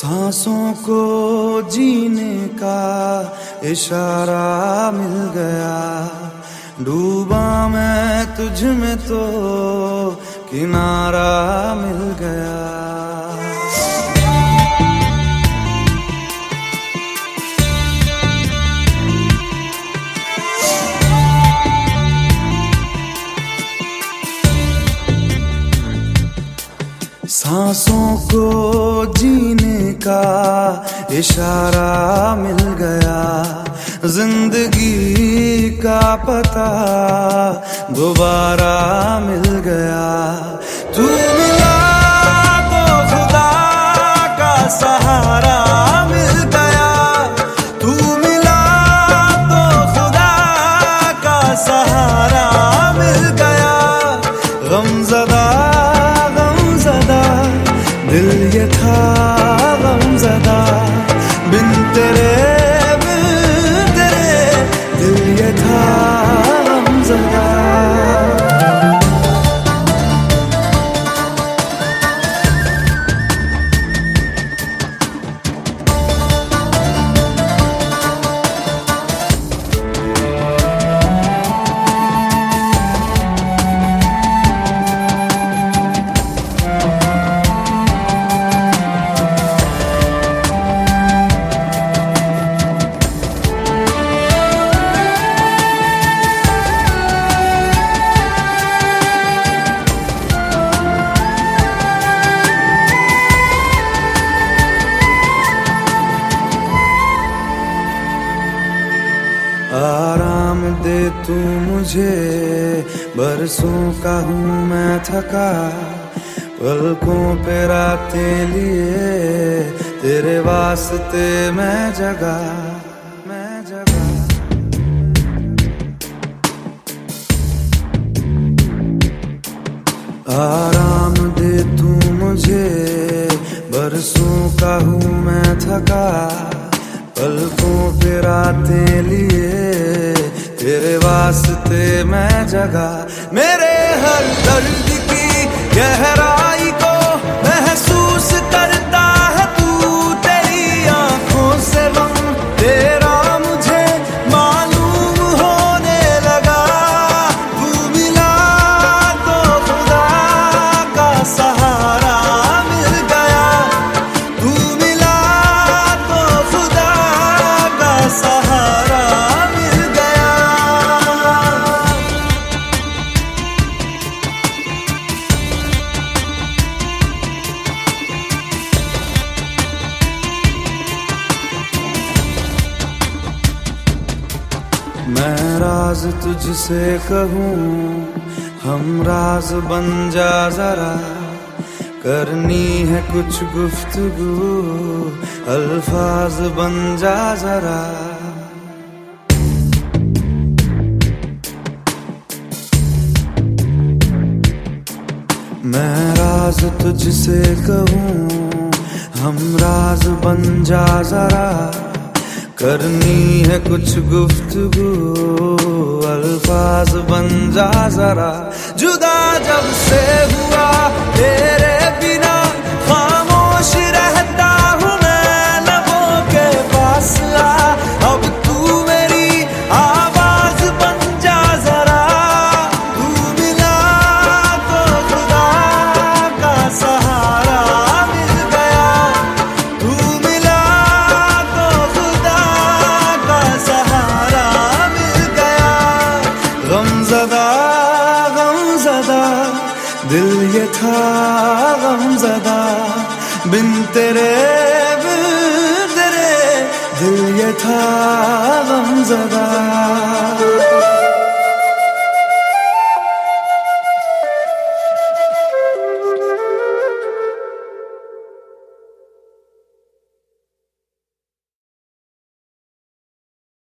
सांसों को जीने का इशारा मिल गया। डूबा मैं तुझ में तो किनारा मिल गया। सांसों को जीने का इशारा मिल गया। ज़िंदगी का पता दोबारा मिल गया। तू मिला तो खुदा का सहारा। बिन आराम दे तू मुझे। बरसों का हूँ मैं थका। पलकों पे रातें लिए। तेरे वास्ते मैं जगा। मैं जगा। आराम दे तू मुझे। बरसों का हूँ मैं थका। पलकों पे रातें लिए। तेरे वास्ते मैं जगा मेरे हर दर्द की गहराई मैं राज तुझसे कहूँ, हम राज बन जा जरा। करनी है कुछ गुफ्तगु, अल्फाज बन जा जरा। मैं राज तुझसे कहूँ, हम राज बन जा जरा। करनी है कुछ गुफ्तगू अल्फाज बन जा जरा। जुदा जब गमजदा गमजदा दिल ये था गमजदा बिन तेरे बिन तेरे दिल ये था गमजदा